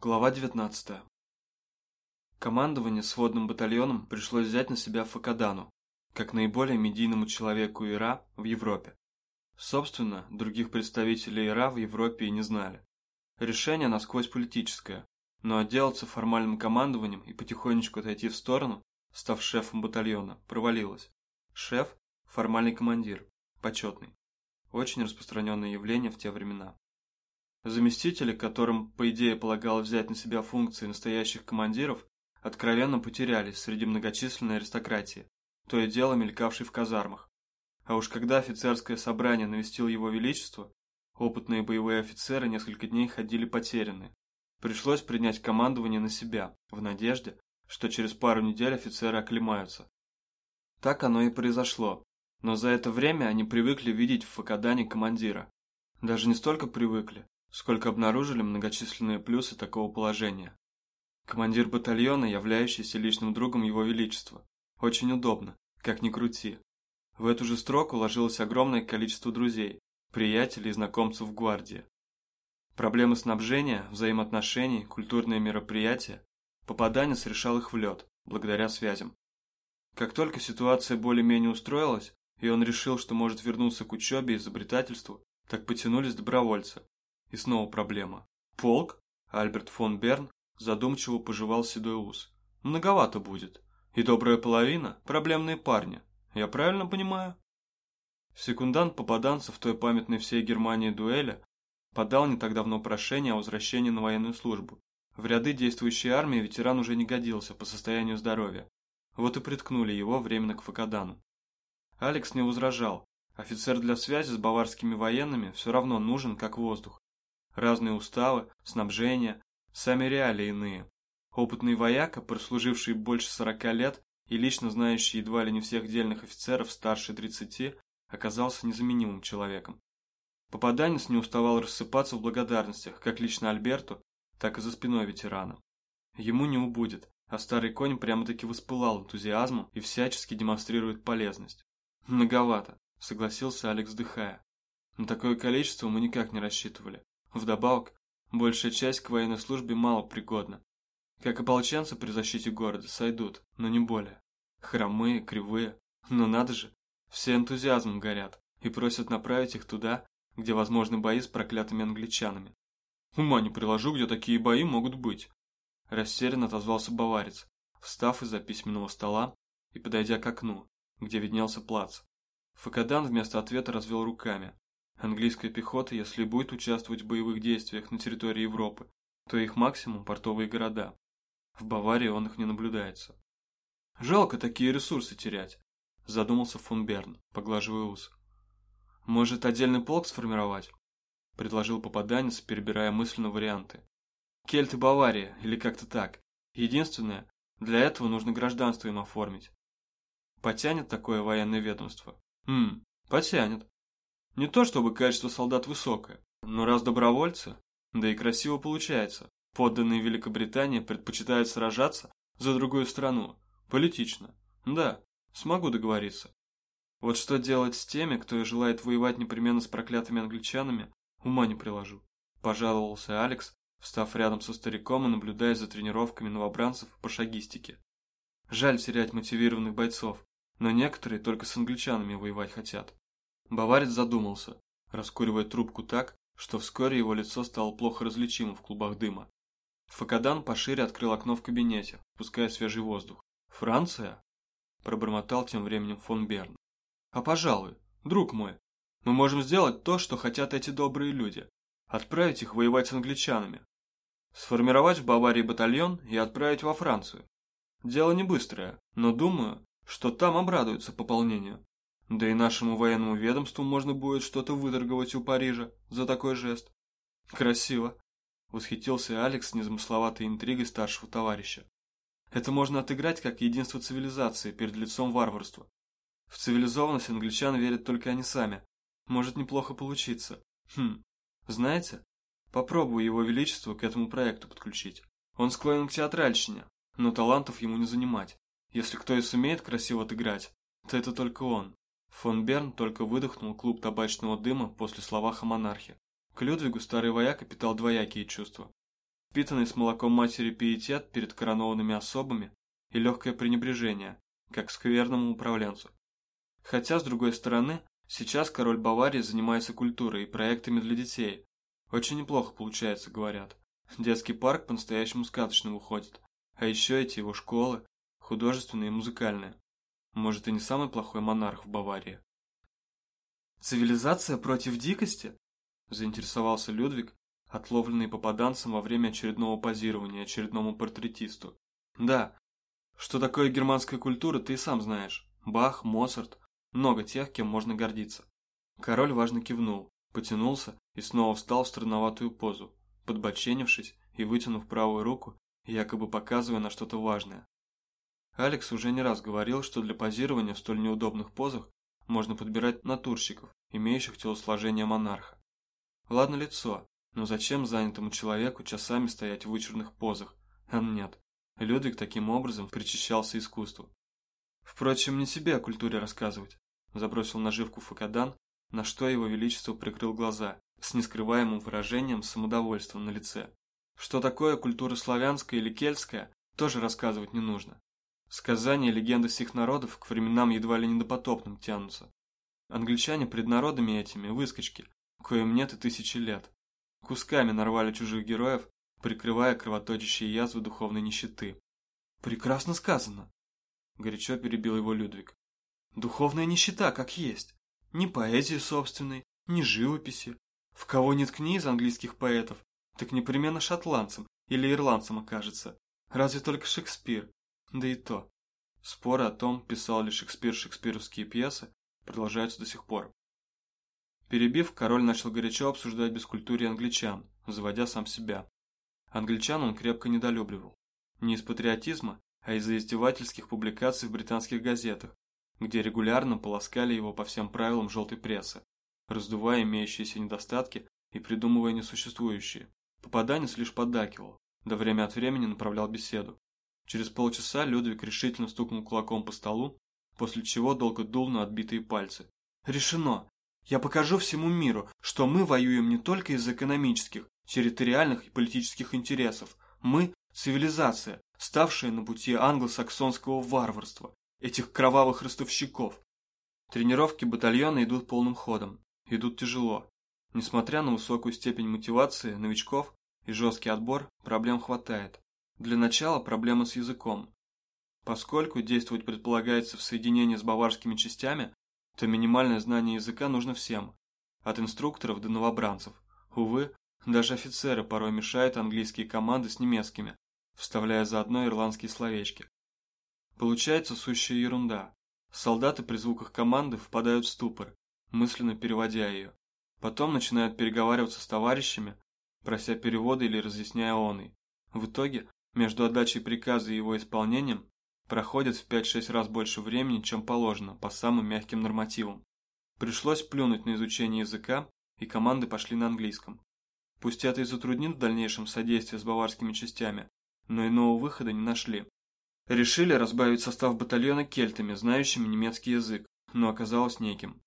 Глава 19. Командование сводным батальоном пришлось взять на себя Факадану, как наиболее медийному человеку Ира в Европе. Собственно, других представителей Ира в Европе и не знали. Решение насквозь политическое, но отделаться формальным командованием и потихонечку отойти в сторону, став шефом батальона, провалилось. Шеф – формальный командир, почетный. Очень распространенное явление в те времена. Заместители, которым, по идее, полагалось взять на себя функции настоящих командиров, откровенно потерялись среди многочисленной аристократии, то и дело мелькавшей в казармах. А уж когда офицерское собрание навестил его величество, опытные боевые офицеры несколько дней ходили потерянные. Пришлось принять командование на себя, в надежде, что через пару недель офицеры оклемаются. Так оно и произошло, но за это время они привыкли видеть в Факадане командира. Даже не столько привыкли, сколько обнаружили многочисленные плюсы такого положения. Командир батальона, являющийся личным другом Его Величества. Очень удобно, как ни крути. В эту же строку ложилось огромное количество друзей, приятелей и знакомцев в гвардии. Проблемы снабжения, взаимоотношений, культурные мероприятия, попаданец решал их в лед, благодаря связям. Как только ситуация более-менее устроилась, и он решил, что может вернуться к учебе и изобретательству, так потянулись добровольцы, и снова проблема. Полк? Альберт фон Берн задумчиво пожевал седой ус. Многовато будет. И добрая половина – проблемные парни. Я правильно понимаю? Секундант попаданца в той памятной всей Германии дуэли подал не так давно прошение о возвращении на военную службу. В ряды действующей армии ветеран уже не годился по состоянию здоровья. Вот и приткнули его временно к Факадану. Алекс не возражал. Офицер для связи с баварскими военными все равно нужен, как воздух. Разные уставы, снабжение, сами реалии иные. Опытный вояка, прослуживший больше сорока лет и лично знающий едва ли не всех дельных офицеров старше тридцати, оказался незаменимым человеком. Попаданец не уставал рассыпаться в благодарностях, как лично Альберту, так и за спиной ветерана. Ему не убудет, а старый конь прямо-таки воспылал энтузиазмом и всячески демонстрирует полезность. «Многовато», — согласился Алекс, вздыхая. «На такое количество мы никак не рассчитывали. Вдобавок, большая часть к военной службе мало пригодна. Как ополченцы при защите города сойдут, но не более. Хромые, кривые, но надо же, все энтузиазмом горят и просят направить их туда, где возможны бои с проклятыми англичанами. Ума не приложу, где такие бои могут быть. Растерянно отозвался баварец, встав из-за письменного стола и подойдя к окну, где виднелся плац. Факадан вместо ответа развел руками, Английская пехота, если будет участвовать в боевых действиях на территории Европы, то их максимум – портовые города. В Баварии он их не наблюдается. Жалко такие ресурсы терять, задумался фон Берн, поглаживая ус. Может, отдельный полк сформировать? Предложил попаданец, перебирая мысленно варианты. Кельты Бавария, или как-то так. Единственное, для этого нужно гражданство им оформить. Потянет такое военное ведомство? Хм, потянет. Не то чтобы качество солдат высокое, но раз добровольцы, да и красиво получается. Подданные Великобритании предпочитают сражаться за другую страну. Политично. Да, смогу договориться. Вот что делать с теми, кто желает воевать непременно с проклятыми англичанами, ума не приложу. Пожаловался Алекс, встав рядом со стариком и наблюдая за тренировками новобранцев по шагистике. Жаль терять мотивированных бойцов, но некоторые только с англичанами воевать хотят. Баварец задумался, раскуривая трубку так, что вскоре его лицо стало плохо различимо в клубах дыма. Факадан пошире открыл окно в кабинете, пуская свежий воздух. «Франция?» – пробормотал тем временем фон Берн. «А пожалуй, друг мой, мы можем сделать то, что хотят эти добрые люди. Отправить их воевать с англичанами. Сформировать в Баварии батальон и отправить во Францию. Дело не быстрое, но думаю, что там обрадуются пополнению. Да и нашему военному ведомству можно будет что-то выторговать у Парижа за такой жест. Красиво. Восхитился Алекс незамысловатой интригой старшего товарища. Это можно отыграть как единство цивилизации перед лицом варварства. В цивилизованность англичан верят только они сами. Может неплохо получиться. Хм, знаете, попробую его величество к этому проекту подключить. Он склонен к театральщине, но талантов ему не занимать. Если кто и сумеет красиво отыграть, то это только он. Фон Берн только выдохнул клуб табачного дыма после словах о монархе. К Людвигу старый вояка питал двоякие чувства. впитанный с молоком матери пиетет перед коронованными особами и легкое пренебрежение, как к скверному управленцу. Хотя, с другой стороны, сейчас король Баварии занимается культурой и проектами для детей. Очень неплохо получается, говорят. Детский парк по-настоящему сказочно выходит. А еще эти его школы, художественные и музыкальные. Может, и не самый плохой монарх в Баварии. «Цивилизация против дикости?» – заинтересовался Людвиг, отловленный попаданцем во время очередного позирования очередному портретисту. «Да, что такое германская культура, ты и сам знаешь. Бах, Моцарт, много тех, кем можно гордиться». Король важно кивнул, потянулся и снова встал в странноватую позу, подбоченившись и вытянув правую руку, якобы показывая на что-то важное. Алекс уже не раз говорил, что для позирования в столь неудобных позах можно подбирать натурщиков, имеющих телосложение монарха. Ладно лицо, но зачем занятому человеку часами стоять в вычурных позах? А нет. Людвиг таким образом причащался искусству. Впрочем, не себе о культуре рассказывать. Забросил наживку Факадан, на что его величество прикрыл глаза, с нескрываемым выражением самодовольства на лице. Что такое культура славянская или кельтская, тоже рассказывать не нужно. Сказания и легенды всех народов к временам едва ли не допотопным тянутся. Англичане пред народами этими выскочки, коим нет и тысячи лет. Кусками нарвали чужих героев, прикрывая кровоточащие язвы духовной нищеты. «Прекрасно сказано!» – горячо перебил его Людвиг. «Духовная нищета как есть. Ни поэзии собственной, ни живописи. В кого не ткни из английских поэтов, так непременно шотландцем или ирландцем окажется. Разве только Шекспир. Да и то. Споры о том, писал ли Шекспир шекспировские пьесы, продолжаются до сих пор. Перебив, король начал горячо обсуждать бескультурие англичан, заводя сам себя. Англичан он крепко недолюбливал. Не из патриотизма, а из-за издевательских публикаций в британских газетах, где регулярно полоскали его по всем правилам желтой прессы, раздувая имеющиеся недостатки и придумывая несуществующие. Попаданец лишь поддакивал, да время от времени направлял беседу. Через полчаса Людвиг решительно стукнул кулаком по столу, после чего долго дул на отбитые пальцы. «Решено! Я покажу всему миру, что мы воюем не только из экономических, территориальных и политических интересов. Мы – цивилизация, ставшая на пути англосаксонского варварства, этих кровавых ростовщиков. Тренировки батальона идут полным ходом, идут тяжело. Несмотря на высокую степень мотивации новичков и жесткий отбор, проблем хватает. Для начала проблема с языком. Поскольку действовать предполагается в соединении с баварскими частями, то минимальное знание языка нужно всем, от инструкторов до новобранцев. Увы, даже офицеры порой мешают английские команды с немецкими, вставляя заодно ирландские словечки. Получается сущая ерунда. Солдаты при звуках команды впадают в ступор, мысленно переводя ее. Потом начинают переговариваться с товарищами, прося перевода или разъясняя он В итоге, между отдачей приказа и его исполнением проходит в 5-6 раз больше времени, чем положено, по самым мягким нормативам. Пришлось плюнуть на изучение языка, и команды пошли на английском. Пусть это и затруднит в дальнейшем содействие с баварскими частями, но иного выхода не нашли. Решили разбавить состав батальона кельтами, знающими немецкий язык, но оказалось неким.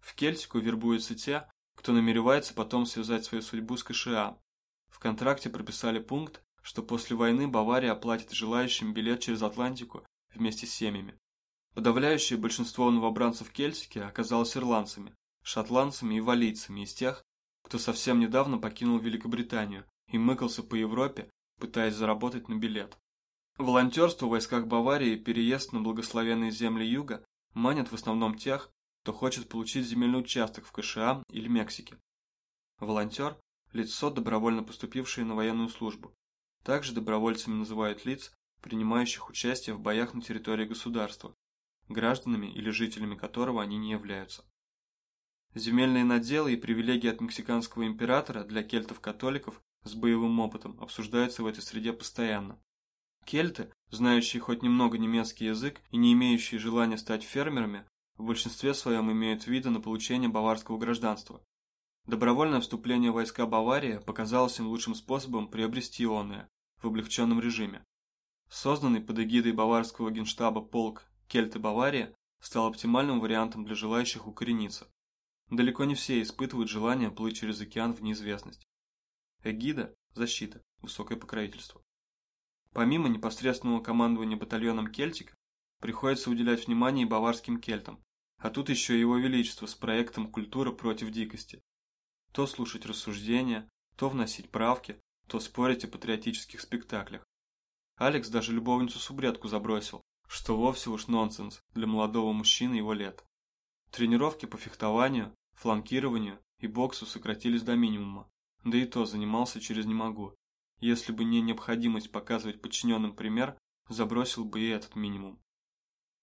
В Кельтику вербуются те, кто намеревается потом связать свою судьбу с КША. В контракте прописали пункт, что после войны Бавария оплатит желающим билет через Атлантику вместе с семьями. Подавляющее большинство новобранцев Кельтики оказалось ирландцами, шотландцами и валийцами из тех, кто совсем недавно покинул Великобританию и мыкался по Европе, пытаясь заработать на билет. Волонтерство в войсках Баварии и переезд на благословенные земли юга манят в основном тех, кто хочет получить земельный участок в КША или Мексике. Волонтер – лицо, добровольно поступившее на военную службу. Также добровольцами называют лиц, принимающих участие в боях на территории государства, гражданами или жителями которого они не являются. Земельные наделы и привилегии от мексиканского императора для кельтов-католиков с боевым опытом обсуждаются в этой среде постоянно. Кельты, знающие хоть немного немецкий язык и не имеющие желания стать фермерами, в большинстве своем имеют виды на получение баварского гражданства. Добровольное вступление в войска Баварии показалось им лучшим способом приобрести оное в облегченном режиме. Созданный под эгидой баварского генштаба полк «Кельты Бавария» стал оптимальным вариантом для желающих укорениться. Далеко не все испытывают желание плыть через океан в неизвестность. Эгида – защита, высокое покровительство. Помимо непосредственного командования батальоном Кельтика, приходится уделять внимание и баварским кельтам, а тут еще его величество с проектом «Культура против дикости». То слушать рассуждения, то вносить правки, то спорить о патриотических спектаклях. Алекс даже любовницу-субредку забросил, что вовсе уж нонсенс для молодого мужчины его лет. Тренировки по фехтованию, фланкированию и боксу сократились до минимума, да и то занимался через «не могу». Если бы не необходимость показывать подчиненным пример, забросил бы и этот минимум.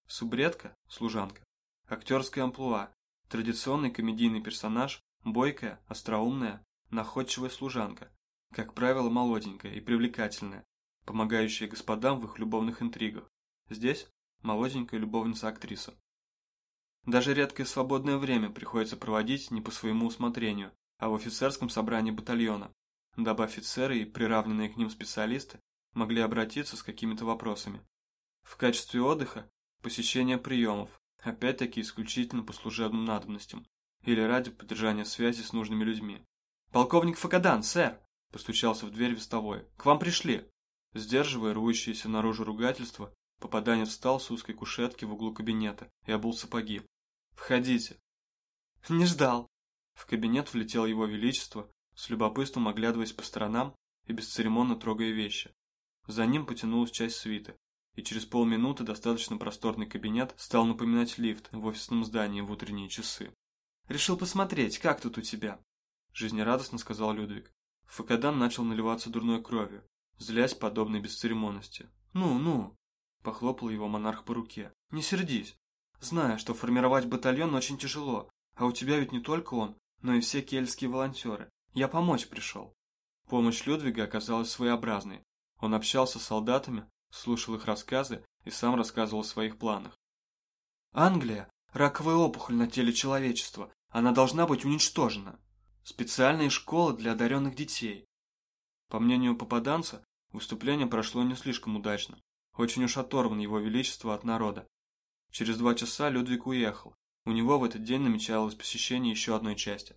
Субредка, служанка, актерская амплуа, традиционный комедийный персонаж, бойкая, остроумная, находчивая служанка, как правило, молоденькая и привлекательная, помогающая господам в их любовных интригах. Здесь молоденькая любовница-актриса. Даже редкое свободное время приходится проводить не по своему усмотрению, а в офицерском собрании батальона, дабы офицеры и приравненные к ним специалисты могли обратиться с какими-то вопросами. В качестве отдыха – посещение приемов, опять-таки исключительно по служебным надобностям или ради поддержания связи с нужными людьми. «Полковник Факадан, сэр!» – постучался в дверь вестовой. «К вам пришли!» Сдерживая рвущееся наружу ругательство, попаданец встал с узкой кушетки в углу кабинета и обул сапоги. «Входите!» «Не ждал!» В кабинет влетел его величество, с любопытством оглядываясь по сторонам и бесцеремонно трогая вещи. За ним потянулась часть свиты, и через полминуты достаточно просторный кабинет стал напоминать лифт в офисном здании в утренние часы. «Решил посмотреть, как тут у тебя?» Жизнерадостно сказал Людвиг. Факадан начал наливаться дурной кровью, злясь подобной бесцеремонности. «Ну, ну!» – похлопал его монарх по руке. «Не сердись. Знаю, что формировать батальон очень тяжело, а у тебя ведь не только он, но и все кельтские волонтеры. Я помочь пришел». Помощь Людвига оказалась своеобразной. Он общался с солдатами, слушал их рассказы и сам рассказывал о своих планах. «Англия – раковая опухоль на теле человечества. Она должна быть уничтожена. Специальные школы для одаренных детей». По мнению попаданца, выступление прошло не слишком удачно. Очень уж оторван его величество от народа. Через два часа Людвиг уехал. У него в этот день намечалось посещение еще одной части.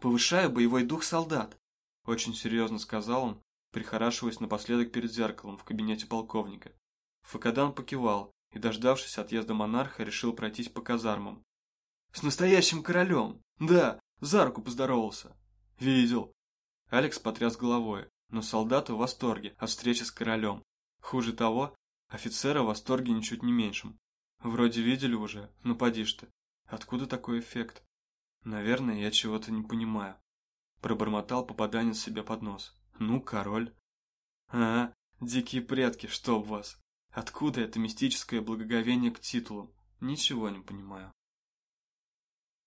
Повышаю боевой дух солдат», – очень серьезно сказал он, прихорашиваясь напоследок перед зеркалом в кабинете полковника. Факадан покивал и, дождавшись отъезда монарха, решил пройтись по казармам. «С настоящим королем! Да, за руку поздоровался!» «Видел!» Алекс потряс головой, но солдаты в восторге от встречи с королем. Хуже того, офицеры в восторге ничуть не меньшим. Вроде видели уже, ну поди ж ты. Откуда такой эффект? Наверное, я чего-то не понимаю. Пробормотал попаданец себе под нос. Ну, король. А, дикие предки, чтоб вас. Откуда это мистическое благоговение к титулам? Ничего не понимаю.